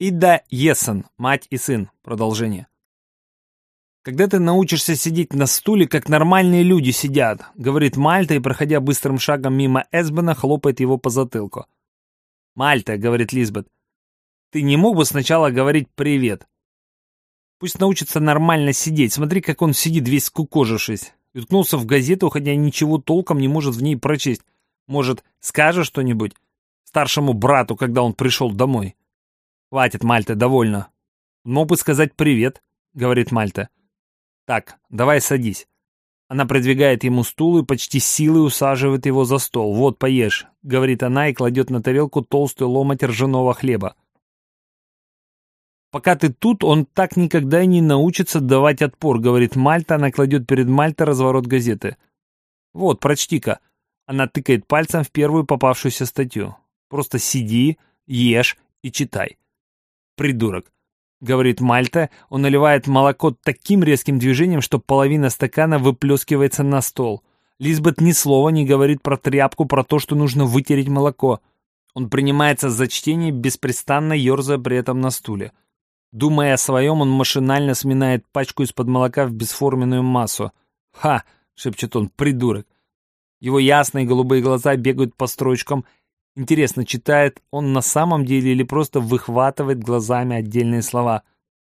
Ида Есен, мать и сын. Продолжение. Когда ты научишься сидеть на стуле, как нормальные люди сидят, говорит Мальта и, проходя быстрым шагом мимо Эсбена, хлопает его по затылку. Мальта, говорит Лизбет, ты не мог бы сначала говорить «привет»? Пусть научится нормально сидеть. Смотри, как он сидит весь скукожившись. Уткнулся в газету, хотя ничего толком не может в ней прочесть. Может, скажешь что-нибудь старшему брату, когда он пришел домой? Хватит, Мальта, довольно. Мог бы сказать «привет», говорит Мальта. Так, давай садись. Она продвигает ему стул и почти силой усаживает его за стол. «Вот, поешь», — говорит она и кладет на тарелку толстую ломоть ржаного хлеба. «Пока ты тут, он так никогда и не научится давать отпор», — говорит Мальта. Она кладет перед Мальта разворот газеты. «Вот, прочти-ка». Она тыкает пальцем в первую попавшуюся статью. «Просто сиди, ешь и читай». «Придурок», — говорит Мальта. Он наливает молоко таким резким движением, что половина стакана выплескивается на стол. Лизбет ни слова не говорит про тряпку, про то, что нужно вытереть молоко. Он принимается за чтение, беспрестанно ерзая при этом на стуле. Думая о своем, он машинально сминает пачку из-под молока в бесформенную массу. «Ха!» — шепчет он, «придурок!» Его ясные голубые глаза бегают по строчкам. Интересно, читает он на самом деле или просто выхватывает глазами отдельные слова?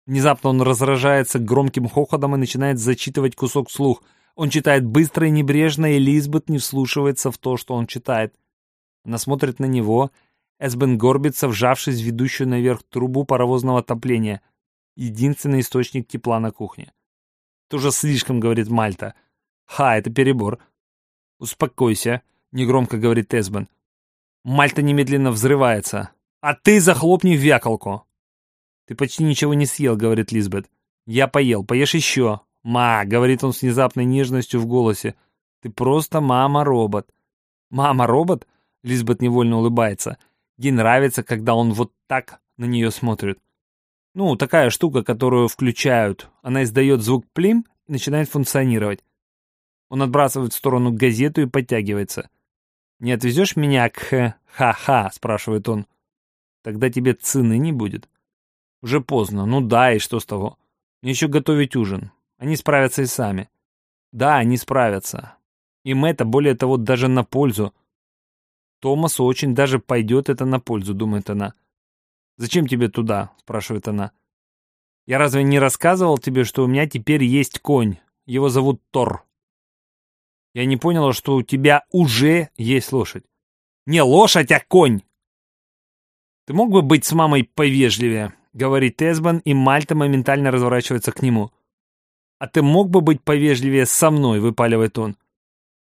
Внезапно он разражается громким хохотом и начинает зачитывать кусок слух. Он читает быстро и небрежно, и Лизбет не вслушивается в то, что он читает. Она смотрит на него — Эсбен горбится, вжавшись в ведущую наверх трубу паровозного отопления. Единственный источник тепла на кухне. «Это уже слишком», — говорит Мальта. «Ха, это перебор». «Успокойся», — негромко говорит Эсбен. Мальта немедленно взрывается. «А ты захлопни вяколку!» «Ты почти ничего не съел», — говорит Лизбет. «Я поел, поешь еще». «Ма», — говорит он с внезапной нежностью в голосе. «Ты просто мама-робот». «Мама-робот?» — Лизбет невольно улыбается. Ей нравится, когда он вот так на нее смотрит. Ну, такая штука, которую включают. Она издает звук плим и начинает функционировать. Он отбрасывает в сторону газету и подтягивается. «Не отвезешь меня к ха-ха?» — спрашивает он. «Тогда тебе цены не будет». «Уже поздно. Ну да, и что с того? Мне еще готовить ужин. Они справятся и сами». «Да, они справятся. Им это, более того, даже на пользу. Томасу очень даже пойдет это на пользу, думает она. «Зачем тебе туда?» — спрашивает она. «Я разве не рассказывал тебе, что у меня теперь есть конь? Его зовут Тор». «Я не поняла, что у тебя уже есть лошадь». «Не лошадь, а конь!» «Ты мог бы быть с мамой повежливее?» — говорит Эсбан, и Мальта моментально разворачивается к нему. «А ты мог бы быть повежливее со мной?» — выпаливает он.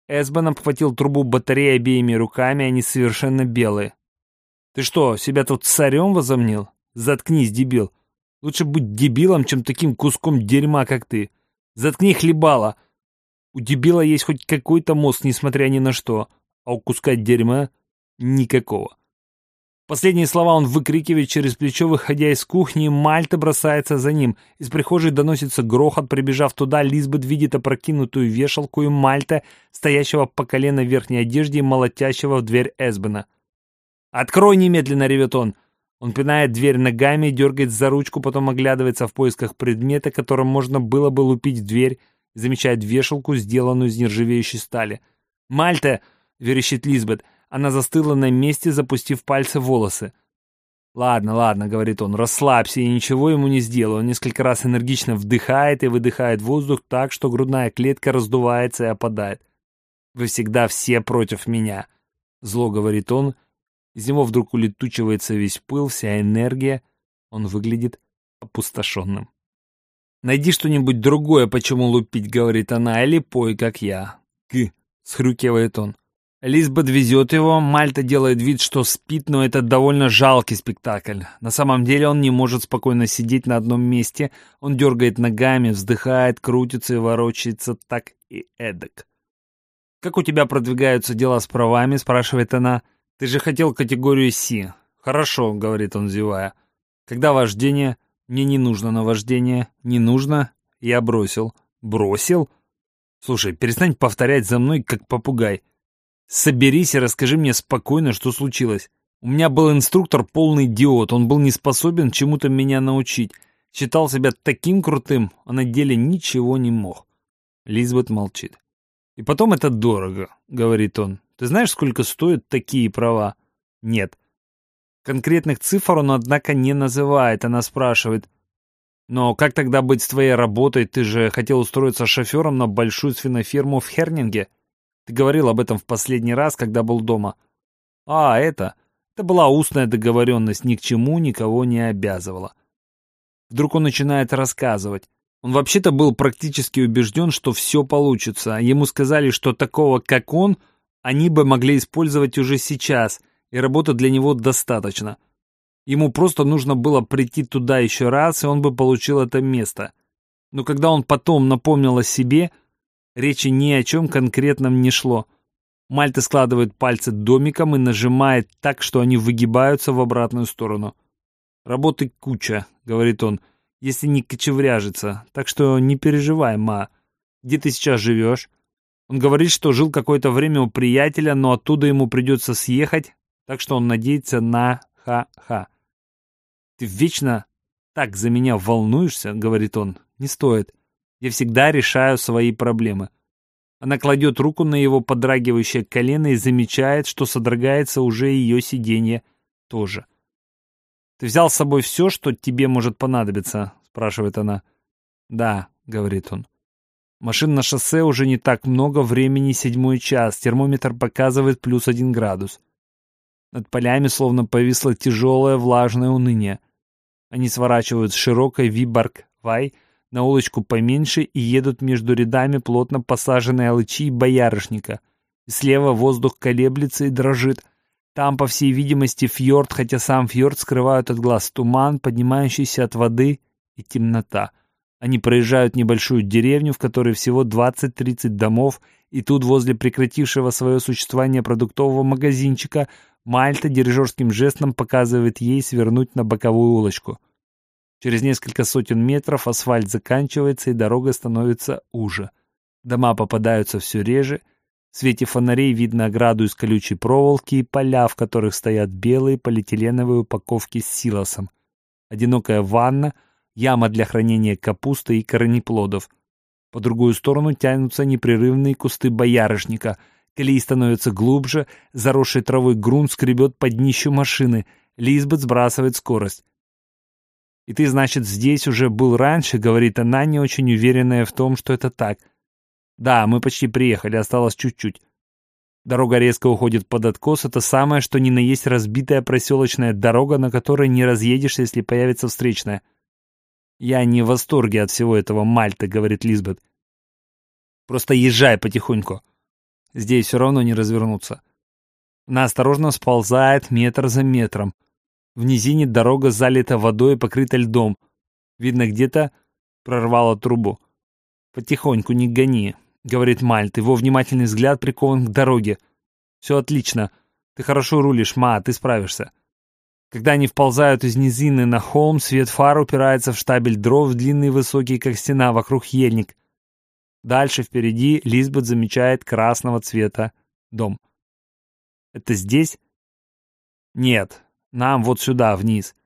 Эсбен обхватил трубу батареи обеими руками, они совершенно белые. «Ты что, себя тут царем возомнил? Заткнись, дебил. Лучше быть дебилом, чем таким куском дерьма, как ты. Заткни хлебала. У дебила есть хоть какой-то мозг, несмотря ни на что, а у куска дерьма — никакого». Последние слова он выкрикивает через плечо, выходя из кухни, Мальта бросается за ним. Из прихожей доносится грохот, прибежав туда, Лизбет видит опрокинутую вешалку и Мальта, стоящего по колено в верхней одежде и молотящего в дверь Эсбена. «Открой немедленно!» — ревет он. Он пинает дверь ногами, дергает за ручку, потом оглядывается в поисках предмета, которым можно было бы лупить в дверь, замечает вешалку, сделанную из нержавеющей стали. «Мальта!» — верещит Лизбет — она застыла на месте, запустив пальцы в волосы. «Ладно, ладно», — говорит он, — «расслабься, я ничего ему не сделаю». Он несколько раз энергично вдыхает и выдыхает воздух так, что грудная клетка раздувается и опадает. «Вы всегда все против меня», — зло говорит он. Из него вдруг улетучивается весь пыл, вся энергия. Он выглядит опустошенным. «Найди что-нибудь другое, почему лупить», — говорит она, — «или пой, как я». «Г», — схрюкивает он. Лизбет везет его, Мальта делает вид, что спит, но это довольно жалкий спектакль. На самом деле он не может спокойно сидеть на одном месте, он дергает ногами, вздыхает, крутится и ворочается так и эдак. «Как у тебя продвигаются дела с правами?» — спрашивает она. «Ты же хотел категорию С». «Хорошо», — говорит он, зевая. «Когда вождение?» «Мне не нужно на вождение». «Не нужно?» «Я бросил». «Бросил?» «Слушай, перестань повторять за мной, как попугай». Соберись и расскажи мне спокойно, что случилось. У меня был инструктор полный идиот, он был не способен чему-то меня научить. Считал себя таким крутым, а на деле ничего не мог. Лизбет молчит. «И потом это дорого», — говорит он. «Ты знаешь, сколько стоят такие права?» «Нет». Конкретных цифр он, однако, не называет. Она спрашивает. «Но как тогда быть с твоей работой? Ты же хотел устроиться шофером на большую свиноферму в Хернинге. Ты говорил об этом в последний раз, когда был дома». «А, это...» Это была устная договоренность, ни к чему никого не обязывала. Вдруг он начинает рассказывать. Он вообще-то был практически убежден, что все получится. Ему сказали, что такого, как он, они бы могли использовать уже сейчас, и работы для него достаточно. Ему просто нужно было прийти туда еще раз, и он бы получил это место. Но когда он потом напомнил о себе, речи ни о чем конкретном не шло. Мальта складывает пальцы домиком и нажимает так, что они выгибаются в обратную сторону. «Работы куча», — говорит он, — если не кочевряжется. Так что не переживай, ма. Где ты сейчас живешь? Он говорит, что жил какое-то время у приятеля, но оттуда ему придется съехать, так что он надеется на ха-ха. Ты вечно так за меня волнуешься, говорит он. Не стоит. Я всегда решаю свои проблемы. Она кладет руку на его подрагивающее колено и замечает, что содрогается уже ее сиденье тоже. «Ты взял с собой все, что тебе может понадобиться?» — спрашивает она. «Да», — говорит он. Машин на шоссе уже не так много, времени седьмой час, термометр показывает плюс один градус. Над полями словно повисло тяжелое влажное уныние. Они сворачивают с широкой Виборг-Вай на улочку поменьше и едут между рядами плотно посаженной алычи и боярышника. И слева воздух колеблется и дрожит — там, по всей видимости, фьорд, хотя сам фьорд скрывают от глаз туман, поднимающийся от воды и темнота. Они проезжают небольшую деревню, в которой всего 20-30 домов, и тут возле прекратившего свое существование продуктового магазинчика Мальта дирижерским жестом показывает ей свернуть на боковую улочку. Через несколько сотен метров асфальт заканчивается, и дорога становится уже. Дома попадаются все реже — в свете фонарей видно ограду из колючей проволоки и поля, в которых стоят белые полиэтиленовые упаковки с силосом. Одинокая ванна, яма для хранения капусты и корнеплодов. По другую сторону тянутся непрерывные кусты боярышника. Колеи становятся глубже, заросший травой грунт скребет под днищу машины. Лизбет сбрасывает скорость. «И ты, значит, здесь уже был раньше?» — говорит она, не очень уверенная в том, что это так — да, мы почти приехали, осталось чуть-чуть. Дорога резко уходит под откос. Это самое, что ни на есть разбитая проселочная дорога, на которой не разъедешься, если появится встречная. «Я не в восторге от всего этого Мальта», — говорит Лизбет. «Просто езжай потихоньку. Здесь все равно не развернуться». Она осторожно сползает метр за метром. В низине дорога залита водой и покрыта льдом. Видно, где-то прорвало трубу. «Потихоньку не гони», — говорит Мальт. Его внимательный взгляд прикован к дороге. «Все отлично. Ты хорошо рулишь, ма, ты справишься». Когда они вползают из низины на холм, свет фар упирается в штабель дров, длинный и высокий, как стена, вокруг ельник. Дальше впереди Лизбет замечает красного цвета дом. «Это здесь?» «Нет, нам вот сюда, вниз».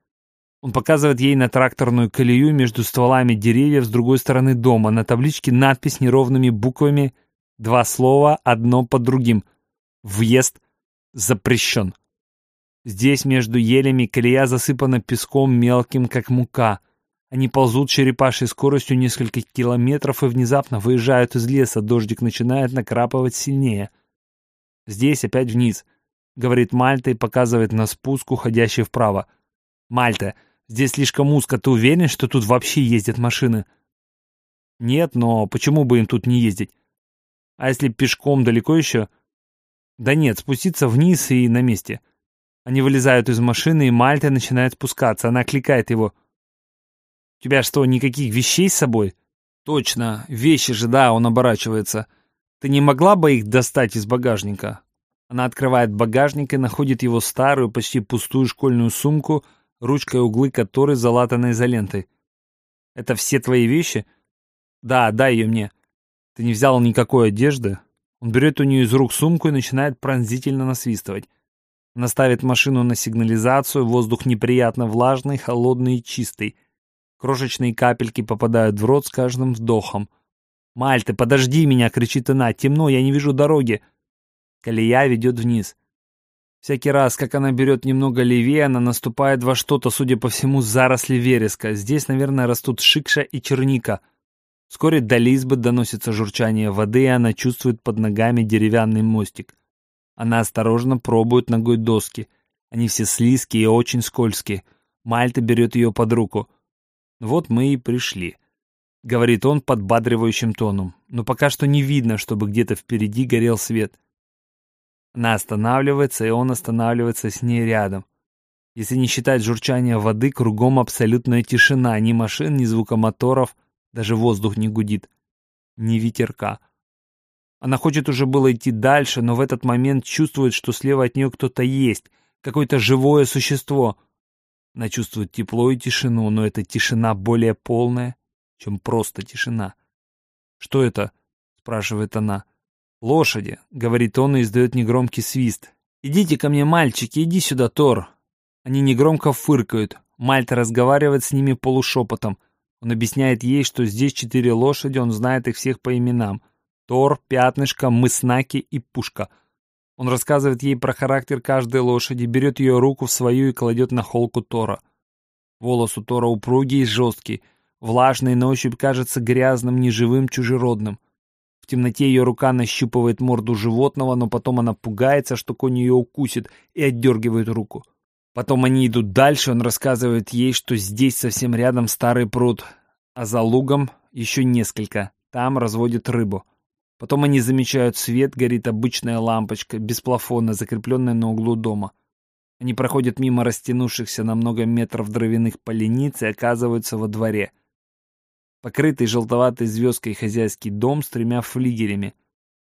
Он показывает ей на тракторную колею между стволами деревьев с другой стороны дома. На табличке надпись неровными буквами, два слова, одно под другим. Въезд запрещен. Здесь между елями колея засыпана песком мелким, как мука. Они ползут черепашей скоростью несколько километров и внезапно выезжают из леса. Дождик начинает накрапывать сильнее. Здесь опять вниз, говорит Мальта и показывает на спуск, уходящий вправо. Мальта, Здесь слишком узко, ты уверен, что тут вообще ездят машины? Нет, но почему бы им тут не ездить? А если пешком далеко еще? Да нет, спуститься вниз и на месте. Они вылезают из машины, и Мальта начинает спускаться. Она кликает его. «У тебя что, никаких вещей с собой?» «Точно, вещи же, да», он оборачивается. «Ты не могла бы их достать из багажника?» Она открывает багажник и находит его старую, почти пустую школьную сумку — ручкой углы которой залатаны изолентой. «Это все твои вещи?» «Да, дай ее мне». «Ты не взял никакой одежды?» Он берет у нее из рук сумку и начинает пронзительно насвистывать. Она ставит машину на сигнализацию, воздух неприятно влажный, холодный и чистый. Крошечные капельки попадают в рот с каждым вдохом. «Мальта, подожди меня!» — кричит она. «Темно, я не вижу дороги!» Колея ведет вниз. Всякий раз, как она берет немного левее, она наступает во что-то, судя по всему, заросли вереска. Здесь, наверное, растут шикша и черника. Вскоре до Лизбы доносится журчание воды, и она чувствует под ногами деревянный мостик. Она осторожно пробует ногой доски. Они все слизкие и очень скользкие. Мальта берет ее под руку. «Вот мы и пришли», — говорит он подбадривающим тоном. «Но пока что не видно, чтобы где-то впереди горел свет». Она останавливается, и он останавливается с ней рядом. Если не считать журчания воды, кругом абсолютная тишина, ни машин, ни звука моторов, даже воздух не гудит, ни ветерка. Она хочет уже было идти дальше, но в этот момент чувствует, что слева от нее кто-то есть, какое-то живое существо. Она чувствует тепло и тишину, но эта тишина более полная, чем просто тишина. «Что это?» — спрашивает она. «Лошади», — говорит он и издает негромкий свист. «Идите ко мне, мальчики, иди сюда, Тор». Они негромко фыркают. Мальта разговаривает с ними полушепотом. Он объясняет ей, что здесь четыре лошади, он знает их всех по именам. Тор, Пятнышко, Мыснаки и Пушка. Он рассказывает ей про характер каждой лошади, берет ее руку в свою и кладет на холку Тора. Волос у Тора упругий и жесткий, влажный, на ощупь кажется грязным, неживым, чужеродным. В темноте ее рука нащупывает морду животного, но потом она пугается, что конь ее укусит, и отдергивает руку. Потом они идут дальше, он рассказывает ей, что здесь совсем рядом старый пруд, а за лугом еще несколько, там разводят рыбу. Потом они замечают свет, горит обычная лампочка, без плафона, закрепленная на углу дома. Они проходят мимо растянувшихся на много метров дровяных полениц и оказываются во дворе. Покрытый желтоватой звездкой хозяйский дом с тремя флигелями.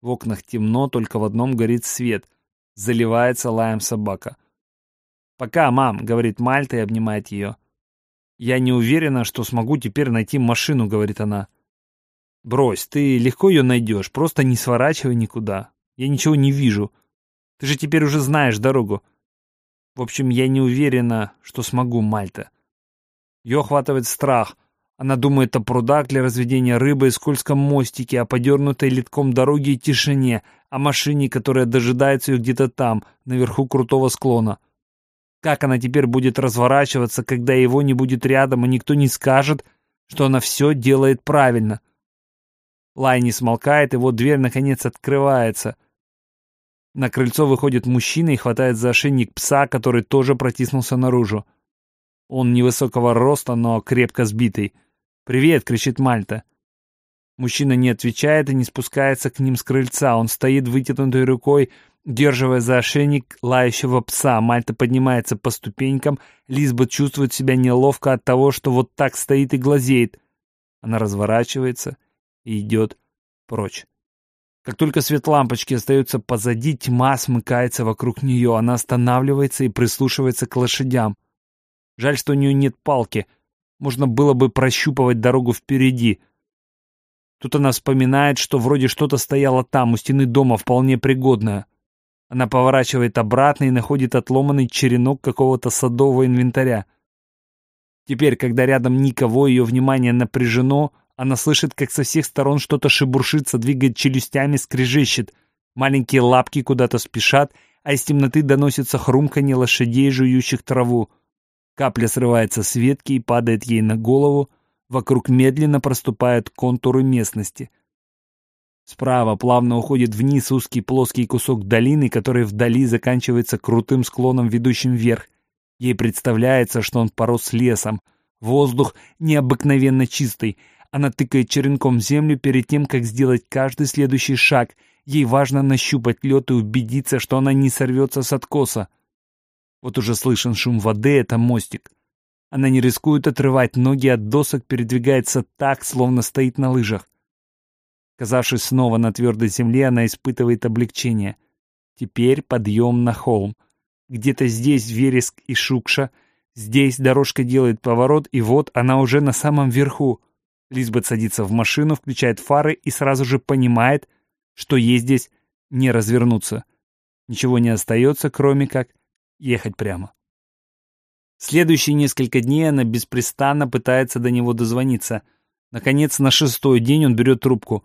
В окнах темно, только в одном горит свет. Заливается лаем собака. «Пока, мам», — говорит Мальта и обнимает ее. «Я не уверена, что смогу теперь найти машину», — говорит она. Брось, ты легко ее найдешь, просто не сворачивай никуда. Я ничего не вижу. Ты же теперь уже знаешь дорогу. В общем, я не уверена, что смогу, Мальта. Ее охватывает страх. Она думает о прудах для разведения рыбы и скользком мостике, о подернутой литком дороге и тишине, о машине, которая дожидается ее где-то там, наверху крутого склона. Как она теперь будет разворачиваться, когда его не будет рядом, и никто не скажет, что она все делает правильно? — Лай не смолкает, вот дверь наконец открывается. На крыльцо выходит мужчина и хватает за ошейник пса, который тоже протиснулся наружу. Он невысокого роста, но крепко сбитый. «Привет!» — кричит Мальта. Мужчина не отвечает и не спускается к ним с крыльца. Он стоит вытянутой рукой, держивая за ошейник лающего пса. Мальта поднимается по ступенькам. Лизбет чувствует себя неловко от того, что вот так стоит и глазеет. Она разворачивается и идет прочь. Как только свет лампочки остается позади, тьма смыкается вокруг нее. Она останавливается и прислушивается к лошадям. Жаль, что у нее нет палки. Можно было бы прощупывать дорогу впереди. Тут она вспоминает, что вроде что-то стояло там, у стены дома, вполне пригодное. Она поворачивает обратно и находит отломанный черенок какого-то садового инвентаря. Теперь, когда рядом никого, ее внимание напряжено — она слышит, как со всех сторон что-то шебуршится, двигает челюстями, скрежещет. Маленькие лапки куда-то спешат, а из темноты доносится хрумканье лошадей, жующих траву. Капля срывается с ветки и падает ей на голову. Вокруг медленно проступают контуры местности. Справа плавно уходит вниз узкий плоский кусок долины, который вдали заканчивается крутым склоном, ведущим вверх. Ей представляется, что он порос лесом. Воздух необыкновенно чистый — она тыкает черенком землю перед тем, как сделать каждый следующий шаг. Ей важно нащупать лед и убедиться, что она не сорвется с откоса. Вот уже слышен шум воды, это мостик. Она не рискует отрывать ноги от досок, передвигается так, словно стоит на лыжах. Казавшись снова на твердой земле, она испытывает облегчение. Теперь подъем на холм. Где-то здесь вереск и шукша, здесь дорожка делает поворот, и вот она уже на самом верху — Лизбет садится в машину, включает фары и сразу же понимает, что ей здесь не развернуться. Ничего не остается, кроме как ехать прямо. Следующие несколько дней она беспрестанно пытается до него дозвониться. Наконец, на шестой день он берет трубку.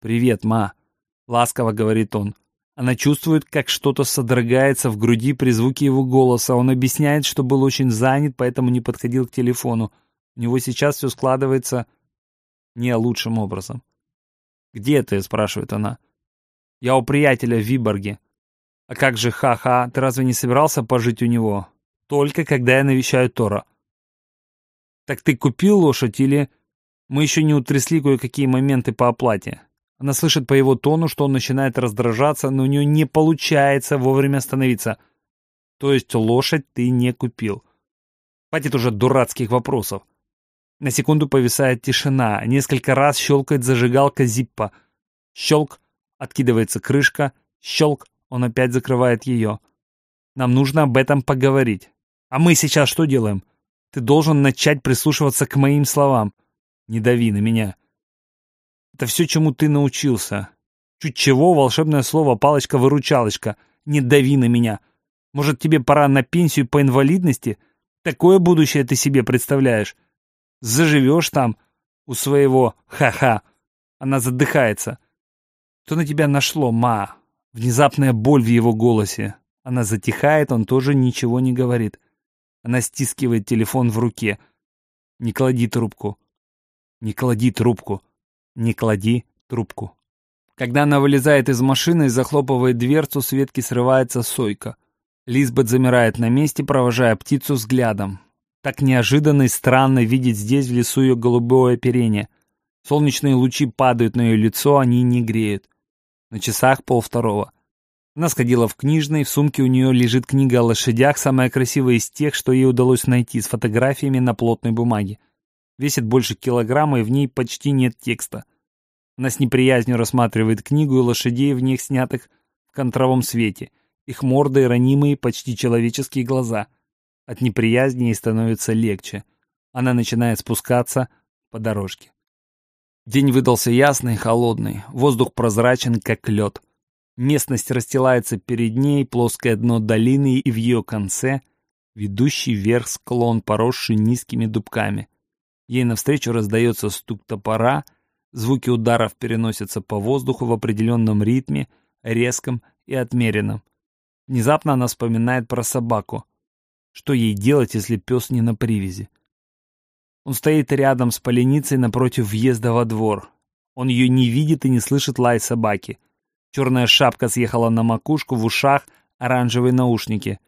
«Привет, ма», — ласково говорит он. Она чувствует, как что-то содрогается в груди при звуке его голоса. Он объясняет, что был очень занят, поэтому не подходил к телефону. У него сейчас все складывается не лучшим образом. «Где ты?» — спрашивает она. «Я у приятеля в Виборге». «А как же ха-ха, ты разве не собирался пожить у него?» «Только когда я навещаю Тора». «Так ты купил лошадь или...» «Мы еще не утрясли кое-какие моменты по оплате». Она слышит по его тону, что он начинает раздражаться, но у нее не получается вовремя остановиться. То есть лошадь ты не купил. Хватит уже дурацких вопросов. На секунду повисает тишина. Несколько раз щелкает зажигалка зиппа. Щелк, откидывается крышка. Щелк, он опять закрывает ее. Нам нужно об этом поговорить. А мы сейчас что делаем? Ты должен начать прислушиваться к моим словам. Не дави на меня. Это все, чему ты научился. Чуть чего, волшебное слово «палочка-выручалочка». Не дави на меня. Может, тебе пора на пенсию по инвалидности? Такое будущее ты себе представляешь? Заживешь там у своего ха-ха. Она задыхается. Что на тебя нашло, ма? Внезапная боль в его голосе. Она затихает, он тоже ничего не говорит. Она стискивает телефон в руке. Не клади трубку. Не клади трубку. Не клади трубку. Когда она вылезает из машины и захлопывает дверцу, с ветки срывается сойка. Лизбет замирает на месте, провожая птицу взглядом. Так неожиданно и странно видеть здесь в лесу ее голубое оперение. Солнечные лучи падают на ее лицо, они не греют. На часах полвторого. Она сходила в книжный, в сумке у нее лежит книга о лошадях, самая красивая из тех, что ей удалось найти, с фотографиями на плотной бумаге. Весит больше килограмма, и в ней почти нет текста. Она с неприязнью рассматривает книгу и лошадей в них снятых в контровом свете. Их морды ранимые, почти человеческие глаза — от неприязни ей становится легче. Она начинает спускаться по дорожке. День выдался ясный, холодный, воздух прозрачен, как лед. Местность расстилается перед ней, плоское дно долины и в ее конце ведущий вверх склон, поросший низкими дубками. Ей навстречу раздается стук топора, звуки ударов переносятся по воздуху в определенном ритме, резком и отмеренном. Внезапно она вспоминает про собаку. Что ей делать, если пес не на привязи? Он стоит рядом с поленицей напротив въезда во двор. Он ее не видит и не слышит лай собаки. Черная шапка съехала на макушку, в ушах оранжевые наушники.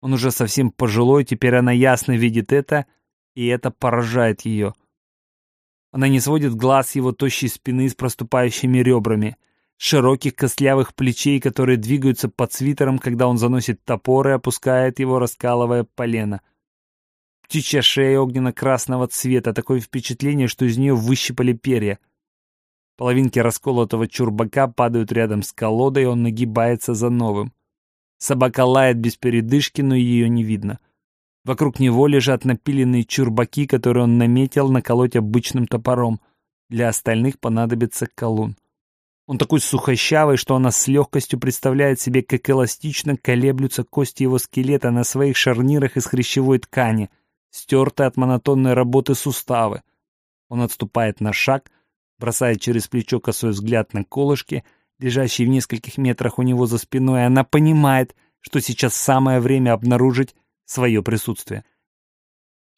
Он уже совсем пожилой, теперь она ясно видит это, и это поражает ее. Она не сводит глаз его тощей спины с проступающими ребрами широких костлявых плечей, которые двигаются под свитером, когда он заносит топор и опускает его, раскалывая полено. Птичья шея огненно-красного цвета, такое впечатление, что из нее выщипали перья. Половинки расколотого чурбака падают рядом с колодой, и он нагибается за новым. Собака лает без передышки, но ее не видно. Вокруг него лежат напиленные чурбаки, которые он наметил наколоть обычным топором. Для остальных понадобится колун. Он такой сухощавый, что она с легкостью представляет себе, как эластично колеблются кости его скелета на своих шарнирах из хрящевой ткани, стертые от монотонной работы суставы. Он отступает на шаг, бросает через плечо косой взгляд на колышки, лежащие в нескольких метрах у него за спиной, и она понимает, что сейчас самое время обнаружить свое присутствие.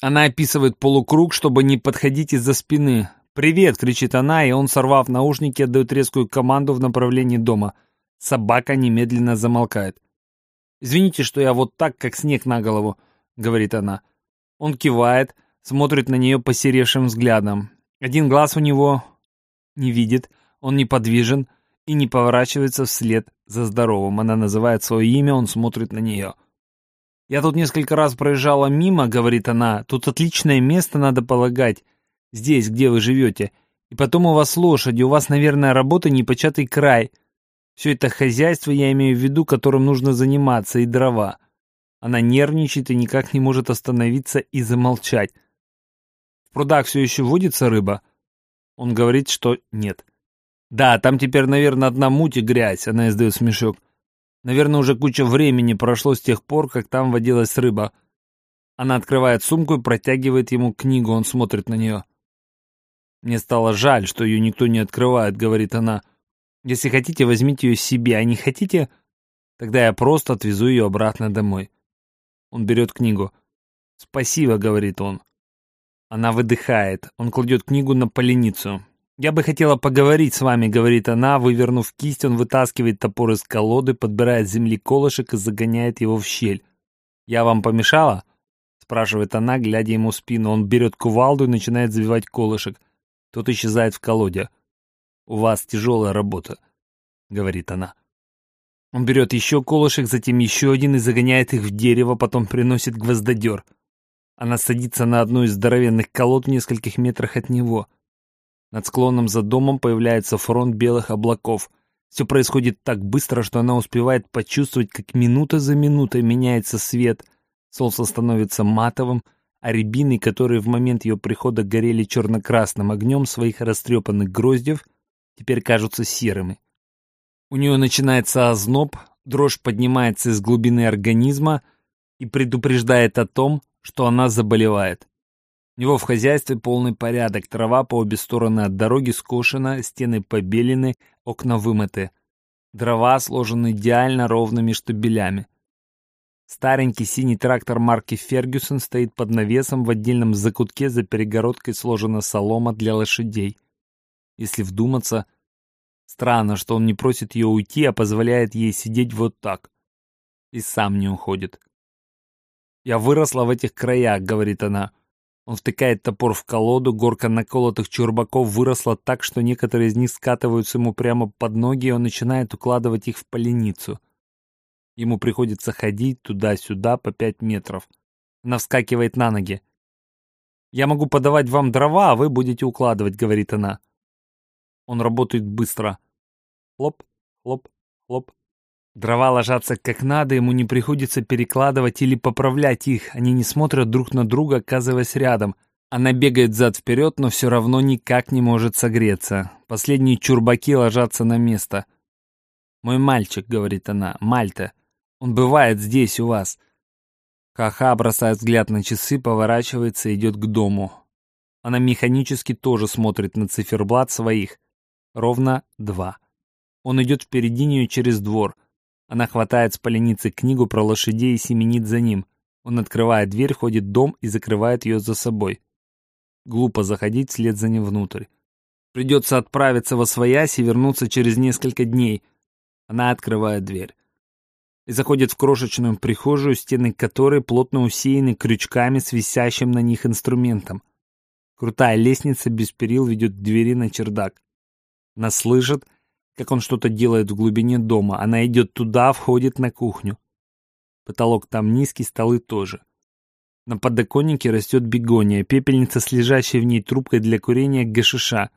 Она описывает полукруг, чтобы не подходить из-за спины, «Привет!» — кричит она, и он, сорвав наушники, отдает резкую команду в направлении дома. Собака немедленно замолкает. «Извините, что я вот так, как снег на голову», — говорит она. Он кивает, смотрит на нее посеревшим взглядом. Один глаз у него не видит, он неподвижен и не поворачивается вслед за здоровым. Она называет свое имя, он смотрит на нее. «Я тут несколько раз проезжала мимо», — говорит она. «Тут отличное место, надо полагать здесь, где вы живете. И потом у вас лошади, у вас, наверное, работа непочатый край. Все это хозяйство, я имею в виду, которым нужно заниматься, и дрова. Она нервничает и никак не может остановиться и замолчать. В прудах все еще водится рыба? Он говорит, что нет. Да, там теперь, наверное, одна муть и грязь, она издает смешок. Наверное, уже куча времени прошло с тех пор, как там водилась рыба. Она открывает сумку и протягивает ему книгу, он смотрит на нее. «Мне стало жаль, что ее никто не открывает», — говорит она. «Если хотите, возьмите ее себе, а не хотите, тогда я просто отвезу ее обратно домой». Он берет книгу. «Спасибо», — говорит он. Она выдыхает. Он кладет книгу на поленницу. «Я бы хотела поговорить с вами», — говорит она. Вывернув кисть, он вытаскивает топор из колоды, подбирает с земли колышек и загоняет его в щель. «Я вам помешала?» — спрашивает она, глядя ему в спину. Он берет кувалду и начинает забивать колышек. Тот исчезает в колоде. «У вас тяжелая работа», — говорит она. Он берет еще колышек, затем еще один и загоняет их в дерево, потом приносит гвоздодер. Она садится на одну из здоровенных колод в нескольких метрах от него. Над склоном за домом появляется фронт белых облаков. Все происходит так быстро, что она успевает почувствовать, как минута за минутой меняется свет. Солнце становится матовым, а рябины, которые в момент ее прихода горели черно-красным огнем своих растрепанных гроздев, теперь кажутся серыми. У нее начинается озноб, дрожь поднимается из глубины организма и предупреждает о том, что она заболевает. У него в хозяйстве полный порядок, трава по обе стороны от дороги скошена, стены побелены, окна вымыты. Дрова сложены идеально ровными штабелями. Старенький синий трактор марки Фергюсон стоит под навесом в отдельном закутке, за перегородкой сложена солома для лошадей. Если вдуматься, странно, что он не просит ее уйти, а позволяет ей сидеть вот так. И сам не уходит. «Я выросла в этих краях», — говорит она. Он втыкает топор в колоду, горка наколотых чурбаков выросла так, что некоторые из них скатываются ему прямо под ноги, и он начинает укладывать их в поленницу. Ему приходится ходить туда-сюда по пять метров. Она вскакивает на ноги. «Я могу подавать вам дрова, а вы будете укладывать», — говорит она. Он работает быстро. Хлоп, хлоп, хлоп. Дрова ложатся как надо, ему не приходится перекладывать или поправлять их. Они не смотрят друг на друга, оказываясь рядом. Она бегает зад-вперед, но все равно никак не может согреться. Последние чурбаки ложатся на место. «Мой мальчик», — говорит она, — «Мальта. Он бывает здесь у вас. Хаха бросает взгляд на часы, поворачивается и идет к дому. Она механически тоже смотрит на циферблат своих. Ровно два. Он идет впереди нее через двор. Она хватает с поленицы книгу про лошадей и семенит за ним. Он открывает дверь, ходит в дом и закрывает ее за собой. Глупо заходить вслед за ним внутрь. Придется отправиться во своясь и вернуться через несколько дней. Она открывает дверь и заходит в крошечную прихожую, стены которой плотно усеяны крючками с висящим на них инструментом. Крутая лестница без перил ведет к двери на чердак. Она слышит, как он что-то делает в глубине дома. Она идет туда, входит на кухню. Потолок там низкий, столы тоже. На подоконнике растет бегония, пепельница с лежащей в ней трубкой для курения гашиша.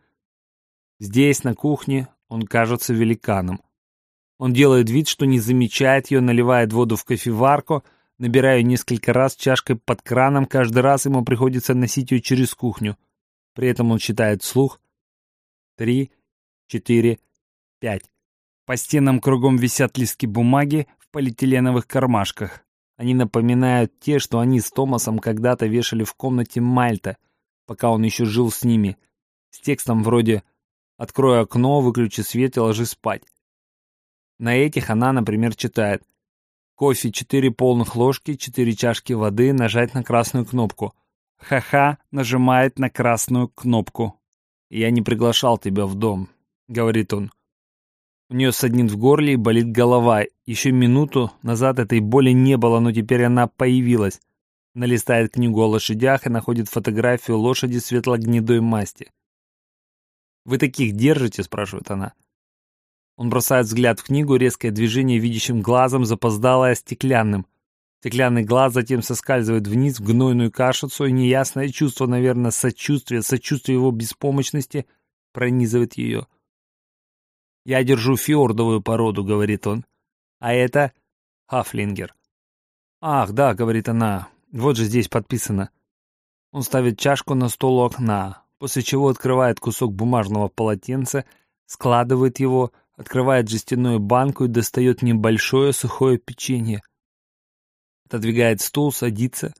Здесь, на кухне, он кажется великаном. Он делает вид, что не замечает ее, наливает воду в кофеварку, набирая несколько раз чашкой под краном, каждый раз ему приходится носить ее через кухню. При этом он считает слух. Три, четыре, пять. По стенам кругом висят листки бумаги в полиэтиленовых кармашках. Они напоминают те, что они с Томасом когда-то вешали в комнате Мальта, пока он еще жил с ними, с текстом вроде «Открой окно, выключи свет и ложи спать». На этих она, например, читает «Кофе 4 полных ложки, 4 чашки воды, нажать на красную кнопку». Ха-ха нажимает на красную кнопку. «Я не приглашал тебя в дом», — говорит он. У нее саднит в горле и болит голова. Еще минуту назад этой боли не было, но теперь она появилась. Она листает книгу о лошадях и находит фотографию лошади светло-гнедой масти. «Вы таких держите?» — спрашивает она. Он бросает взгляд в книгу, резкое движение видящим глазом, запоздалое стеклянным. Стеклянный глаз затем соскальзывает вниз в гнойную кашицу, и неясное чувство, наверное, сочувствия, сочувствие его беспомощности пронизывает ее. «Я держу фиордовую породу», — говорит он. «А это Хафлингер». «Ах, да», — говорит она, — «вот же здесь подписано». Он ставит чашку на стол у окна, после чего открывает кусок бумажного полотенца, складывает его, открывает жестяную банку и достает небольшое сухое печенье. Отодвигает стул, садится,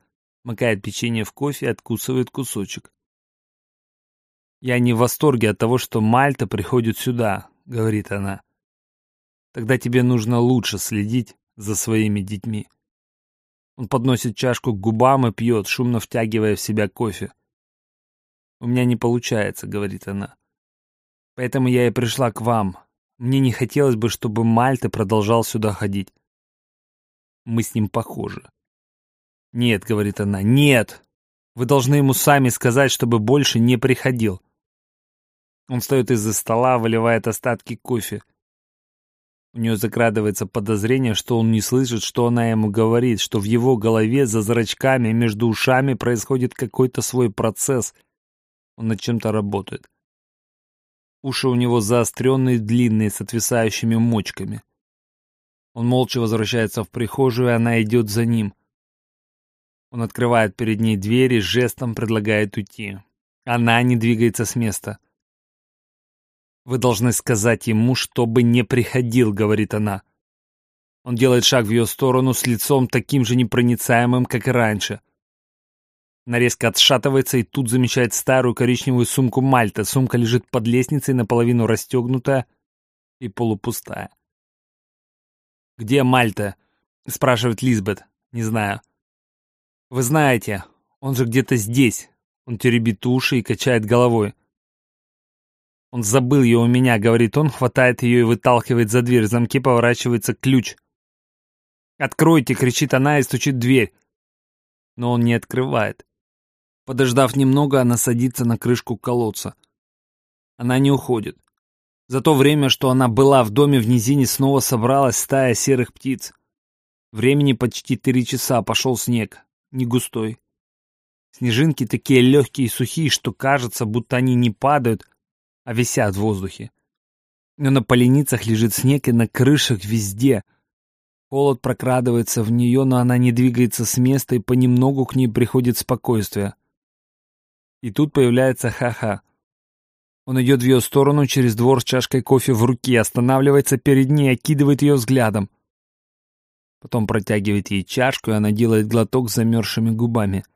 макает печенье в кофе и откусывает кусочек. «Я не в восторге от того, что Мальта приходит сюда», — говорит она. «Тогда тебе нужно лучше следить за своими детьми». Он подносит чашку к губам и пьет, шумно втягивая в себя кофе. «У меня не получается», — говорит она. «Поэтому я и пришла к вам. Мне не хотелось бы, чтобы Мальта продолжал сюда ходить. Мы с ним похожи». «Нет», — говорит она, — «нет! Вы должны ему сами сказать, чтобы больше не приходил». Он встает из-за стола, выливает остатки кофе. У нее закрадывается подозрение, что он не слышит, что она ему говорит, что в его голове за зрачками между ушами происходит какой-то свой процесс. Он над чем-то работает. Уши у него заостренные, длинные, с отвисающими мочками. Он молча возвращается в прихожую, и она идет за ним. Он открывает перед ней дверь и жестом предлагает уйти. Она не двигается с места. «Вы должны сказать ему, чтобы не приходил», — говорит она. Он делает шаг в ее сторону с лицом таким же непроницаемым, как и раньше. Она отшатывается и тут замечает старую коричневую сумку Мальта. Сумка лежит под лестницей, наполовину расстегнутая и полупустая. «Где Мальта?» — спрашивает Лизбет. «Не знаю». «Вы знаете, он же где-то здесь». Он теребит уши и качает головой. Он забыл ее у меня, говорит он, хватает ее и выталкивает за дверь. В замке поворачивается ключ. «Откройте!» — кричит она и стучит в дверь. Но он не открывает. Подождав немного, она садится на крышку колодца. Она не уходит. За то время, что она была в доме в низине, снова собралась стая серых птиц. Времени почти три часа, пошел снег, не густой. Снежинки такие легкие и сухие, что кажется, будто они не падают, а висят в воздухе. Но на поленницах лежит снег и на крышах везде. Холод прокрадывается в нее, но она не двигается с места, и понемногу к ней приходит спокойствие. И тут появляется Ха-Ха. Он идет в ее сторону через двор с чашкой кофе в руке, останавливается перед ней, окидывает ее взглядом. Потом протягивает ей чашку, и она делает глоток с замерзшими губами.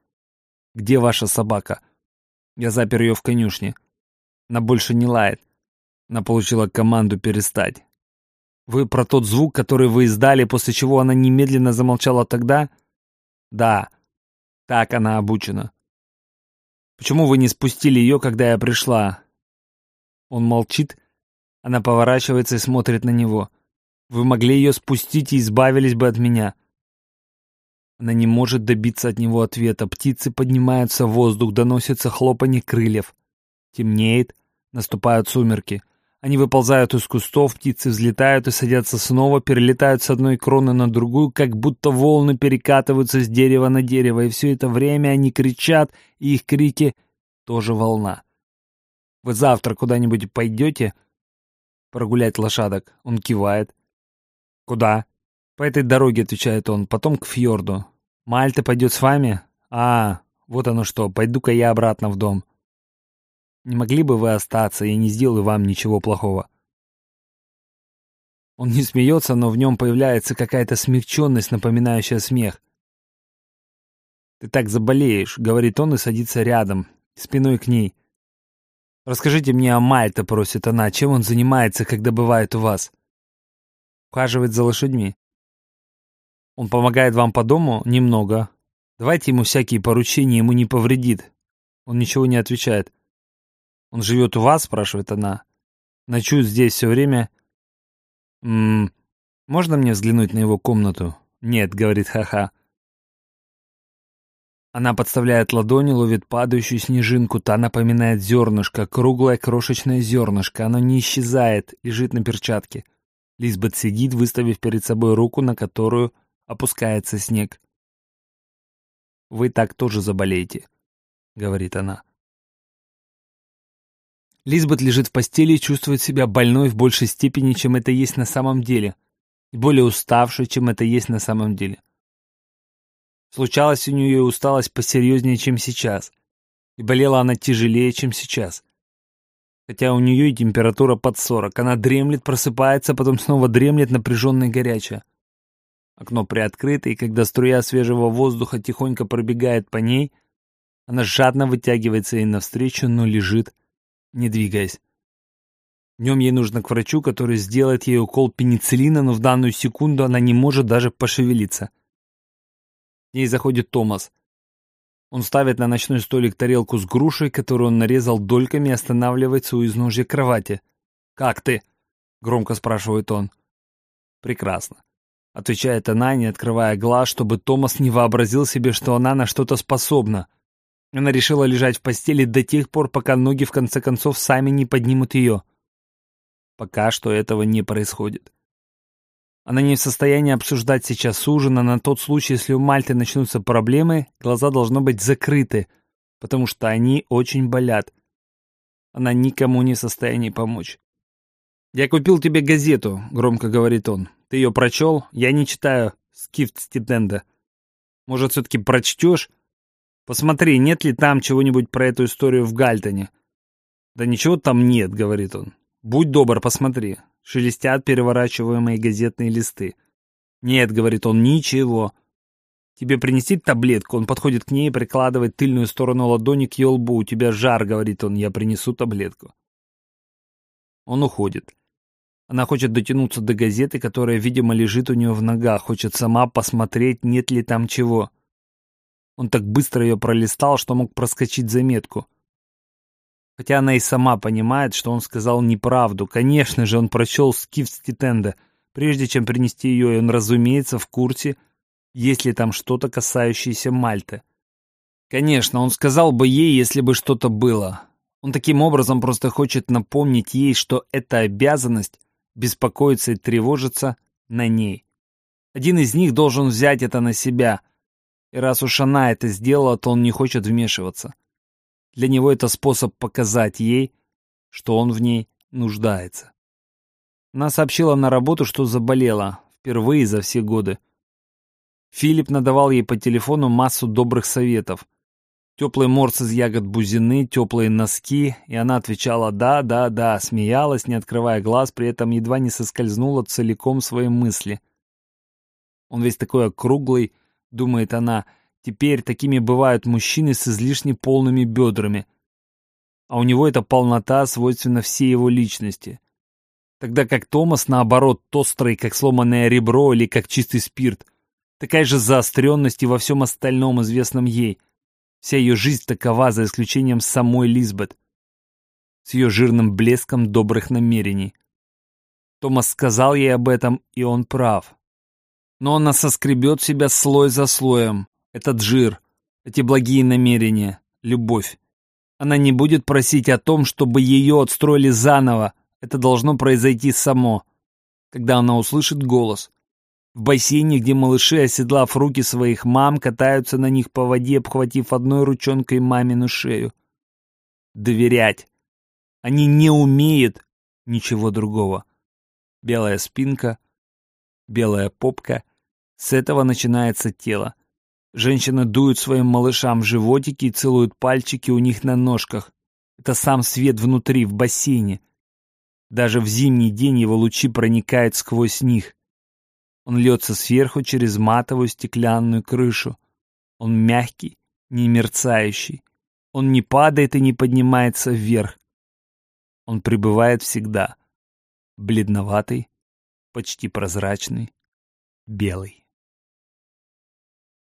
«Где ваша собака?» Я запер ее в конюшне. Она больше не лает. Она получила команду перестать. Вы про тот звук, который вы издали, после чего она немедленно замолчала тогда? Да, так она обучена. Почему вы не спустили ее, когда я пришла? Он молчит. Она поворачивается и смотрит на него. Вы могли ее спустить и избавились бы от меня. Она не может добиться от него ответа. Птицы поднимаются в воздух, доносится хлопанье крыльев. Темнеет, наступают сумерки. Они выползают из кустов, птицы взлетают и садятся снова, перелетают с одной кроны на другую, как будто волны перекатываются с дерева на дерево, и все это время они кричат, и их крики тоже волна. Вы завтра куда-нибудь пойдете? Прогулять лошадок. Он кивает. Куда? По этой дороге, отвечает он, потом к фьорду. Мальта пойдет с вами? А, вот оно что, пойду-ка я обратно в дом. Не могли бы вы остаться, я не сделаю вам ничего плохого. Он не смеется, но в нем появляется какая-то смягченность, напоминающая смех. «Ты так заболеешь», — говорит он и садится рядом, спиной к ней. «Расскажите мне о Мальте», — просит она. «Чем он занимается, когда бывает у вас?» «Ухаживает за лошадьми». «Он помогает вам по дому?» «Немного. Давайте ему всякие поручения, ему не повредит». Он ничего не отвечает. «Он живет у вас?» — спрашивает она. «Ночует здесь все время?» «Ммм, можно мне взглянуть на его комнату?» «Нет», — говорит Ха-Ха. Она подставляет ладони, ловит падающую снежинку, та напоминает зернышко, круглое крошечное зернышко. Оно не исчезает, лежит на перчатке. Лизбет сидит, выставив перед собой руку, на которую опускается снег. «Вы так тоже заболеете», — говорит она. Лизбет лежит в постели и чувствует себя больной в большей степени, чем это есть на самом деле, и более уставшей, чем это есть на самом деле. Случалось у нее усталость посерьезнее, чем сейчас, и болела она тяжелее, чем сейчас. Хотя у нее и температура под 40. Она дремлет, просыпается, потом снова дремлет, напряженная и горячая. Окно приоткрыто, и когда струя свежего воздуха тихонько пробегает по ней, она жадно вытягивается ей навстречу, но лежит, не двигаясь. Днем ей нужно к врачу, который сделает ей укол пенициллина, но в данную секунду она не может даже пошевелиться. К ней заходит Томас. Он ставит на ночной столик тарелку с грушей, которую он нарезал дольками и останавливается у изножья кровати. «Как ты?» — громко спрашивает он. «Прекрасно», — отвечает она, не открывая глаз, чтобы Томас не вообразил себе, что она на что-то способна. Она решила лежать в постели до тех пор, пока ноги в конце концов сами не поднимут ее. Пока что этого не происходит. Она не в состоянии обсуждать сейчас ужин, а на тот случай, если у Мальты начнутся проблемы, глаза должны быть закрыты, потому что они очень болят. Она никому не в состоянии помочь. «Я купил тебе газету», — громко говорит он. «Ты ее прочел? Я не читаю Скифт Стиденда. Может, все-таки прочтешь? Посмотри, нет ли там чего-нибудь про эту историю в Гальтоне?» «Да ничего там нет», — говорит он. «Будь добр, посмотри. Шелестят переворачиваемые газетные листы. «Нет», — говорит он, — «ничего». «Тебе принести таблетку?» Он подходит к ней и прикладывает тыльную сторону ладони к ее лбу. «У тебя жар», — говорит он, — «я принесу таблетку». Он уходит. Она хочет дотянуться до газеты, которая, видимо, лежит у нее в ногах, хочет сама посмотреть, нет ли там чего. Он так быстро ее пролистал, что мог проскочить заметку. Хотя она и сама понимает, что он сказал неправду. Конечно же, он прочел скиф Ститенда, прежде чем принести ее, и он, разумеется, в курсе, есть ли там что-то, касающееся Мальты. Конечно, он сказал бы ей, если бы что-то было. Он таким образом просто хочет напомнить ей, что эта обязанность беспокоиться и тревожиться на ней. Один из них должен взять это на себя. И раз уж она это сделала, то он не хочет вмешиваться. Для него это способ показать ей, что он в ней нуждается. Она сообщила на работу, что заболела, впервые за все годы. Филипп надавал ей по телефону массу добрых советов. Теплый морс из ягод бузины, теплые носки, и она отвечала «да, да, да», смеялась, не открывая глаз, при этом едва не соскользнула целиком свои мысли. Он весь такой округлый, думает она, Теперь такими бывают мужчины с излишне полными бедрами. А у него эта полнота свойственна всей его личности. Тогда как Томас, наоборот, острый, как сломанное ребро или как чистый спирт. Такая же заостренность и во всем остальном, известном ей. Вся ее жизнь такова, за исключением самой Лизбет. С ее жирным блеском добрых намерений. Томас сказал ей об этом, и он прав. Но она соскребет себя слой за слоем, этот жир, эти благие намерения, любовь. Она не будет просить о том, чтобы ее отстроили заново. Это должно произойти само, когда она услышит голос. В бассейне, где малыши, оседлав руки своих мам, катаются на них по воде, обхватив одной ручонкой мамину шею. Доверять. Они не умеют ничего другого. Белая спинка, белая попка. С этого начинается тело. Женщины дуют своим малышам животики и целуют пальчики у них на ножках. Это сам свет внутри, в бассейне. Даже в зимний день его лучи проникают сквозь них. Он льется сверху через матовую стеклянную крышу. Он мягкий, не мерцающий. Он не падает и не поднимается вверх. Он пребывает всегда. Бледноватый, почти прозрачный, белый.